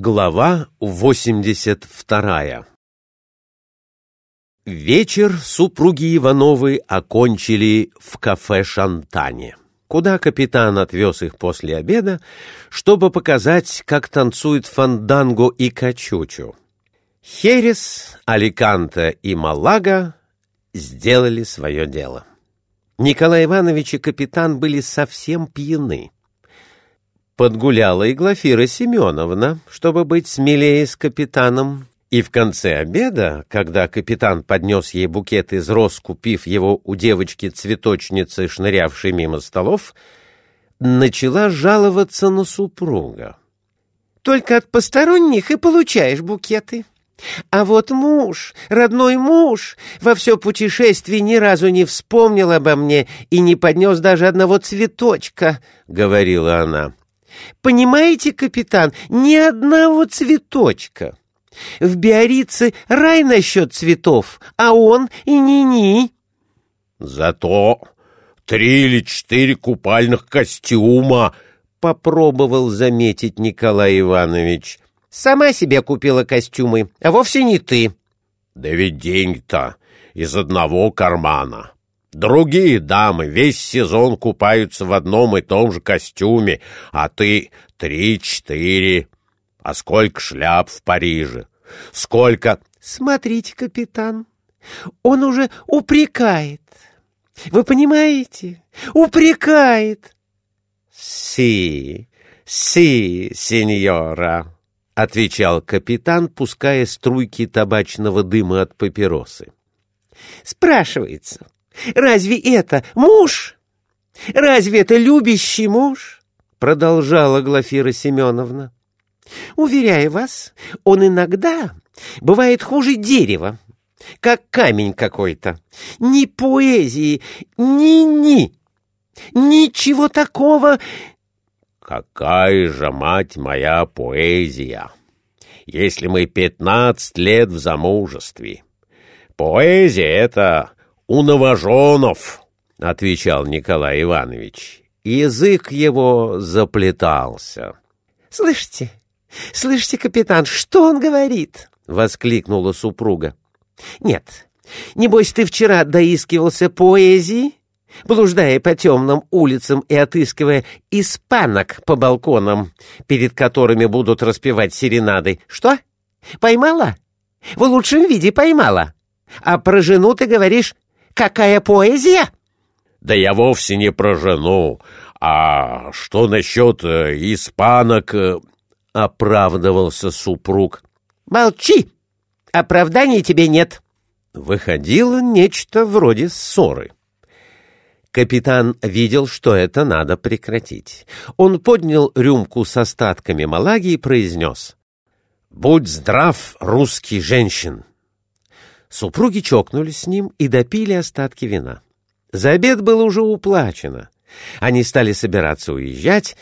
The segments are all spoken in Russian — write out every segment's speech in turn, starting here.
Глава 82 Вечер супруги Ивановы окончили в кафе «Шантане», куда капитан отвез их после обеда, чтобы показать, как танцуют фанданго и качучу. Херес, Аликанте и Малага сделали свое дело. Николай Иванович и капитан были совсем пьяны. Подгуляла и Глафира Семеновна, чтобы быть смелее с капитаном. И в конце обеда, когда капитан поднес ей букет из роз, купив его у девочки-цветочницы, шнырявшей мимо столов, начала жаловаться на супруга. «Только от посторонних и получаешь букеты. А вот муж, родной муж, во все путешествие ни разу не вспомнил обо мне и не поднес даже одного цветочка», — говорила она. Понимаете, капитан, ни одного цветочка. В Биорице рай насчет цветов, а он и ни-ни. Зато три или четыре купальных костюма, попробовал заметить Николай Иванович. Сама себе купила костюмы, а вовсе не ты. Да ведь деньги-то из одного кармана. Другие дамы весь сезон купаются в одном и том же костюме, а ты три-четыре. А сколько шляп в Париже? Сколько... Смотрите, капитан, он уже упрекает. Вы понимаете? Упрекает. Си, си, сеньора, — отвечал капитан, пуская струйки табачного дыма от папиросы. Спрашивается, Разве это муж? Разве это любящий муж? Продолжала Глафира Семеновна. Уверяю вас, он иногда бывает хуже дерева, как камень какой-то. Ни поэзии, ни-ни, ничего такого. Какая же, мать моя, поэзия, если мы пятнадцать лет в замужестве? Поэзия — это у новоженов, — отвечал Николай Иванович. Язык его заплетался. — Слышите, слышите, капитан, что он говорит? — воскликнула супруга. — Нет, небось ты вчера доискивался поэзии, блуждая по темным улицам и отыскивая испанок по балконам, перед которыми будут распевать серенады. Что? Поймала? В лучшем виде поймала. А про жену ты говоришь Какая поэзия? Да я вовсе не про жену. А что насчет э, испанок? Э, оправдывался супруг. Молчи! Оправданий тебе нет. Выходило нечто вроде ссоры. Капитан видел, что это надо прекратить. Он поднял рюмку с остатками малаги и произнес. «Будь здрав, русский женщин!» Супруги чокнулись с ним и допили остатки вина. За обед было уже уплачено. Они стали собираться уезжать.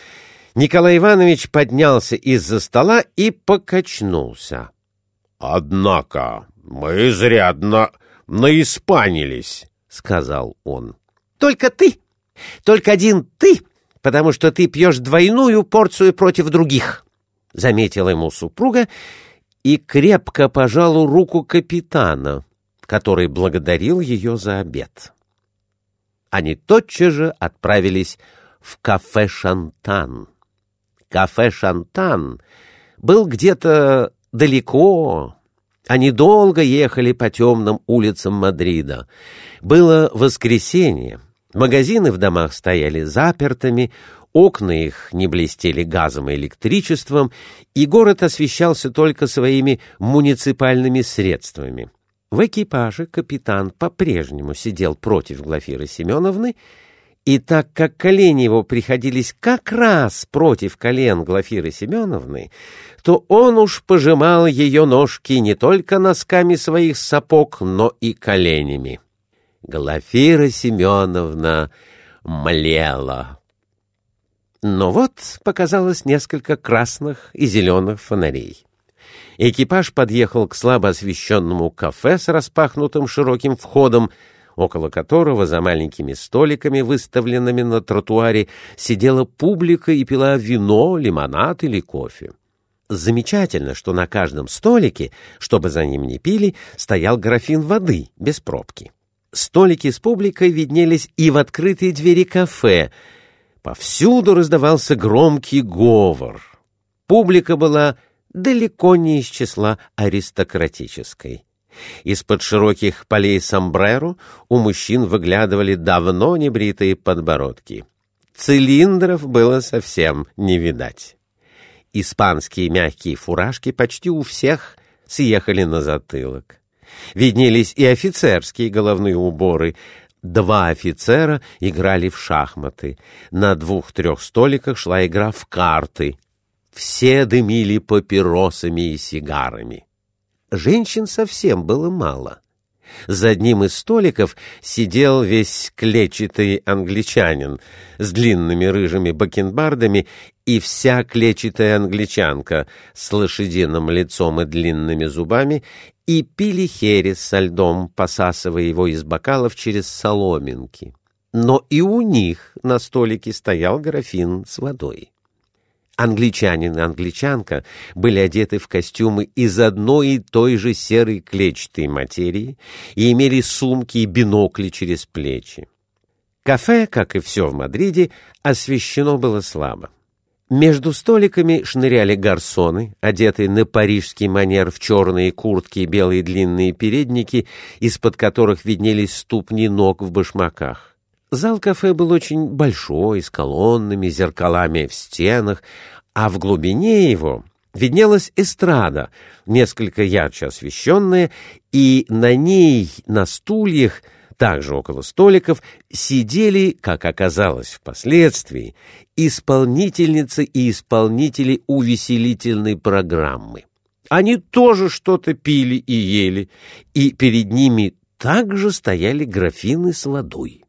Николай Иванович поднялся из-за стола и покачнулся. — Однако мы изрядно наиспанились, — сказал он. — Только ты, только один ты, потому что ты пьешь двойную порцию против других, — заметила ему супруга и крепко пожал руку капитана, который благодарил ее за обед. Они тотчас же отправились в кафе «Шантан». Кафе «Шантан» был где-то далеко. Они долго ехали по темным улицам Мадрида. Было воскресенье. Магазины в домах стояли запертыми, Окна их не блестели газом и электричеством, и город освещался только своими муниципальными средствами. В экипаже капитан по-прежнему сидел против Глафиры Семеновны, и так как колени его приходились как раз против колен Глафиры Семеновны, то он уж пожимал ее ножки не только носками своих сапог, но и коленями. Глафира Семеновна млела но вот показалось несколько красных и зеленых фонарей. Экипаж подъехал к слабо освещенному кафе с распахнутым широким входом, около которого за маленькими столиками, выставленными на тротуаре, сидела публика и пила вино, лимонад или кофе. Замечательно, что на каждом столике, чтобы за ним не пили, стоял графин воды без пробки. Столики с публикой виднелись и в открытые двери кафе. Повсюду раздавался громкий говор. Публика была далеко не из числа аристократической. Из-под широких полей сомбреро у мужчин выглядывали давно небритые подбородки. Цилиндров было совсем не видать. Испанские мягкие фуражки почти у всех съехали на затылок. Виднелись и офицерские головные уборы. Два офицера играли в шахматы. На двух-трех столиках шла игра в карты. Все дымили папиросами и сигарами. Женщин совсем было мало. За одним из столиков сидел весь клетчатый англичанин с длинными рыжими бакенбардами и вся клетчатая англичанка с лошадиным лицом и длинными зубами и пили херес со льдом, посасывая его из бокалов через соломинки. Но и у них на столике стоял графин с водой. Англичанин и англичанка были одеты в костюмы из одной и той же серой клетчатой материи и имели сумки и бинокли через плечи. Кафе, как и все в Мадриде, освещено было слабо. Между столиками шныряли гарсоны, одетые на парижский манер в черные куртки и белые длинные передники, из-под которых виднелись ступни ног в башмаках. Зал кафе был очень большой, с колоннами, зеркалами в стенах, а в глубине его виднелась эстрада, несколько ярче освещенная, и на ней, на стульях, также около столиков, сидели, как оказалось впоследствии, исполнительницы и исполнители увеселительной программы. Они тоже что-то пили и ели, и перед ними также стояли графины с водой.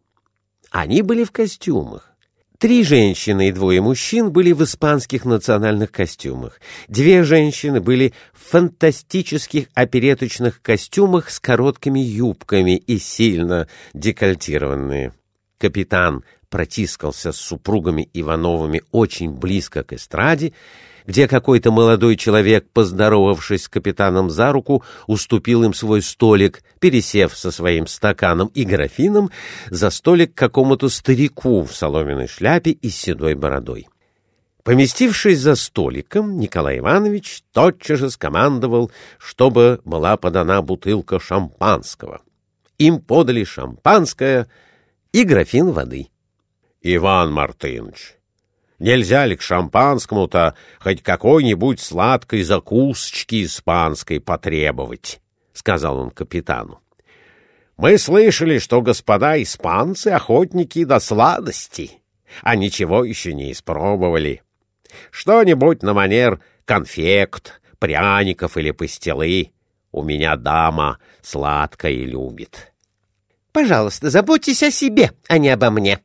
Они были в костюмах. Три женщины и двое мужчин были в испанских национальных костюмах. Две женщины были в фантастических опереточных костюмах с короткими юбками и сильно декольтированные. Капитан протискался с супругами Ивановыми очень близко к эстраде, где какой-то молодой человек, поздоровавшись с капитаном за руку, уступил им свой столик, пересев со своим стаканом и графином за столик какому-то старику в соломенной шляпе и седой бородой. Поместившись за столиком, Николай Иванович тотчас же скомандовал, чтобы была подана бутылка шампанского. Им подали шампанское и графин воды. — Иван Мартынович, Нельзя ли к шампанскому-то хоть какой-нибудь сладкой закусочки испанской потребовать? — сказал он капитану. — Мы слышали, что господа испанцы — охотники до сладости, а ничего еще не испробовали. Что-нибудь на манер конфект, пряников или пастилы. У меня дама сладкое любит. — Пожалуйста, заботьтесь о себе, а не обо мне,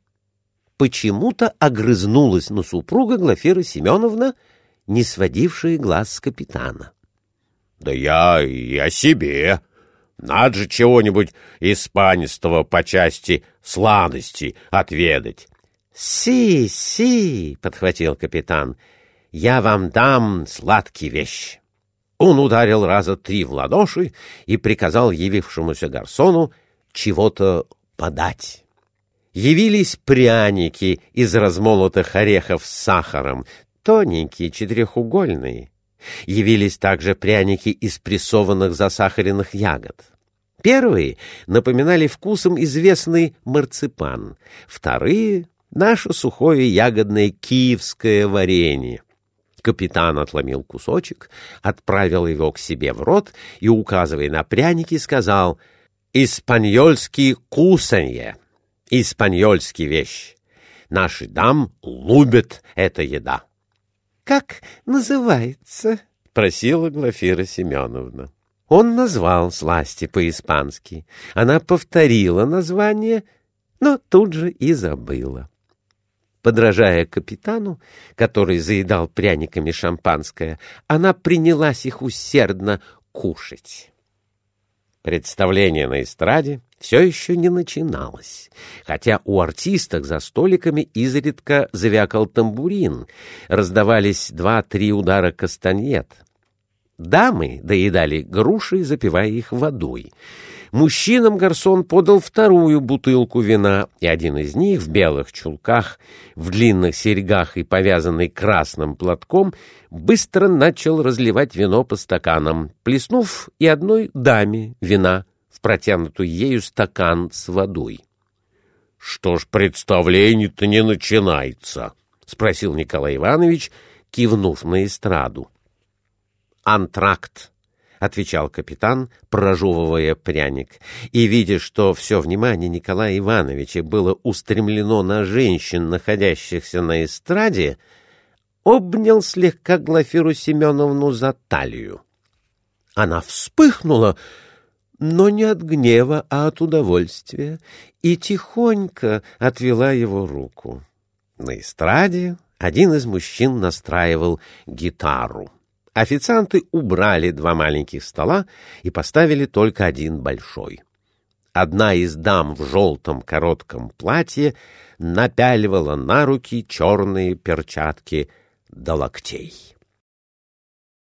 почему-то огрызнулась на супруга Глафира Семеновна, не сводившая глаз с капитана. — Да я и о себе. Надо же чего-нибудь испанистого по части сладости отведать. — Си, си, — подхватил капитан, — я вам дам сладкие вещи. Он ударил раза три в ладоши и приказал явившемуся гарсону чего-то подать явились пряники из размолотых орехов с сахаром, тоненькие, четырехугольные. Явились также пряники из прессованных засахаренных ягод. Первые напоминали вкусом известный марципан, вторые — наше сухое ягодное киевское варенье. Капитан отломил кусочек, отправил его к себе в рот и, указывая на пряники, сказал «Испаньольский кусанье» испаньольский вещь. Наши дам любят эта еда. — Как называется? — просила Глафира Семеновна. Он назвал сласти по-испански. Она повторила название, но тут же и забыла. Подражая капитану, который заедал пряниками шампанское, она принялась их усердно кушать. Представление на эстраде все еще не начиналось, хотя у артисток за столиками изредка завякал тамбурин, раздавались два-три удара кастаньет. Дамы доедали груши, запивая их водой. Мужчинам гарсон подал вторую бутылку вина, и один из них в белых чулках, в длинных серьгах и повязанный красным платком, быстро начал разливать вино по стаканам, плеснув и одной даме вина в протянутый ею стакан с водой. — Что ж представление-то не начинается? — спросил Николай Иванович, кивнув на эстраду. — Антракт отвечал капитан, прожевывая пряник, и, видя, что все внимание Николая Ивановича было устремлено на женщин, находящихся на эстраде, обнял слегка Глафиру Семеновну за талию. Она вспыхнула, но не от гнева, а от удовольствия, и тихонько отвела его руку. На эстраде один из мужчин настраивал гитару. Официанты убрали два маленьких стола и поставили только один большой. Одна из дам в желтом коротком платье напяливала на руки черные перчатки до локтей.